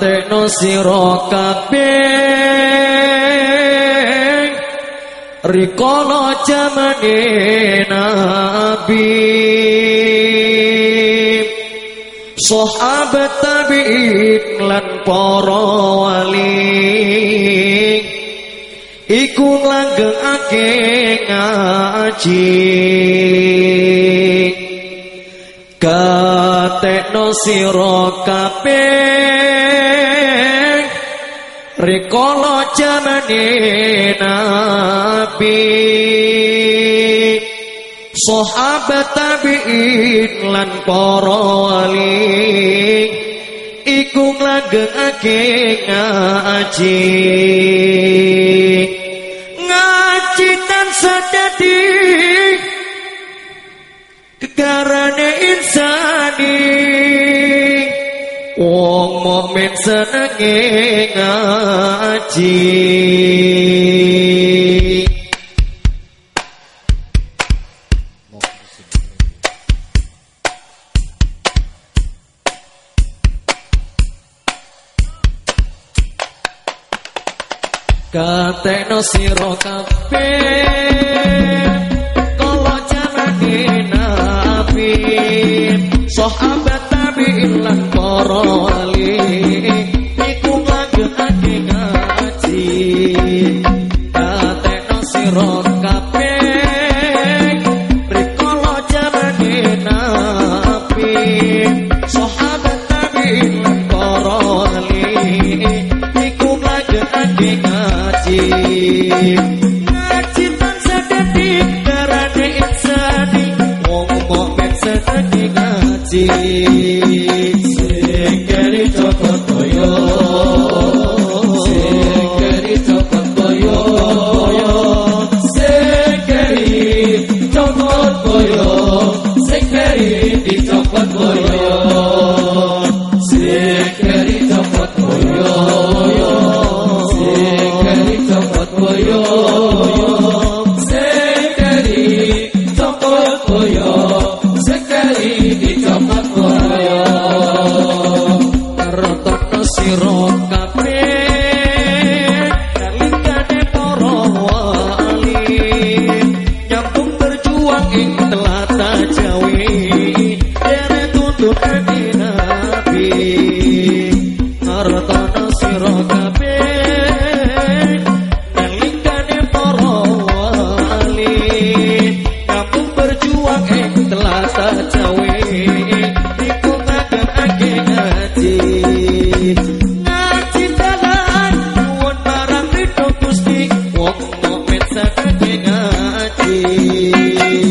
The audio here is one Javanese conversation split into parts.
Tekno siro kabeng Rikolo jamane nabi. Sahabat tabi'in lan para wali. Iku langgeng ake ngaji. Kabeng ngentekno sira kabeh. Rikala jamane nabi. Sahabat tabi'in lan para wali. Iku nglanggengake ngaji. mukmin senenge ngaji. Kateno siro kape Kolo jalan di nabi Soh nabi lan para Thank you.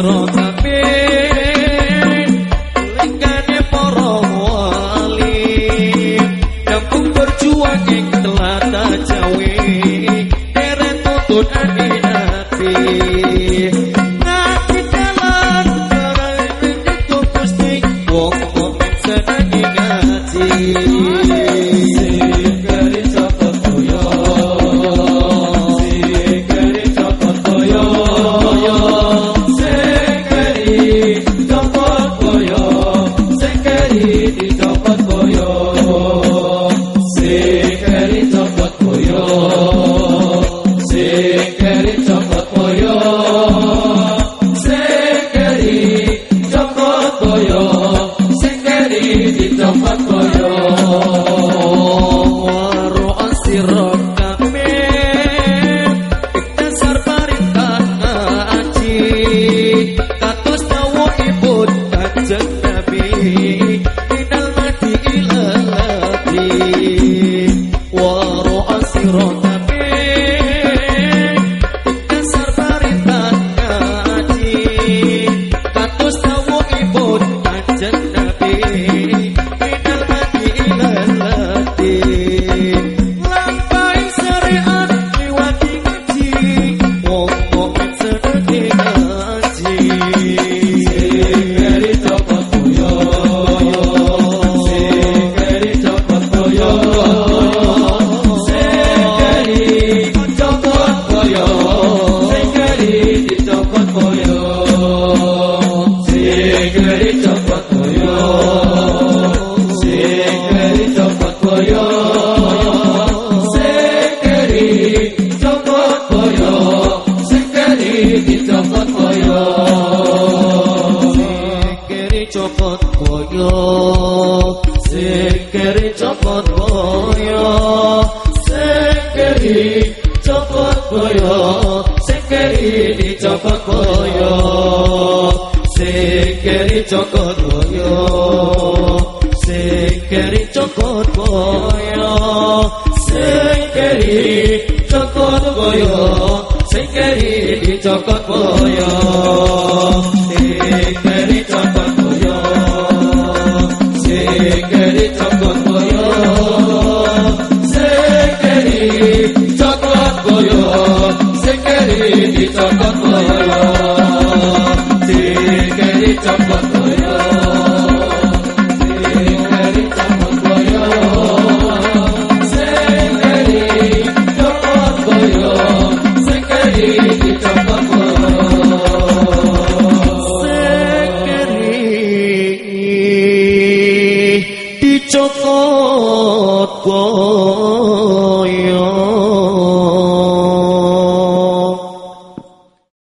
Rota Sekarang ini joko doyo sing keri joko doyo sing keri joko doyo sing keri joko doyo sing keri joko doyo sing keri joko doyo sing keri joko doyo sing keri joko doyo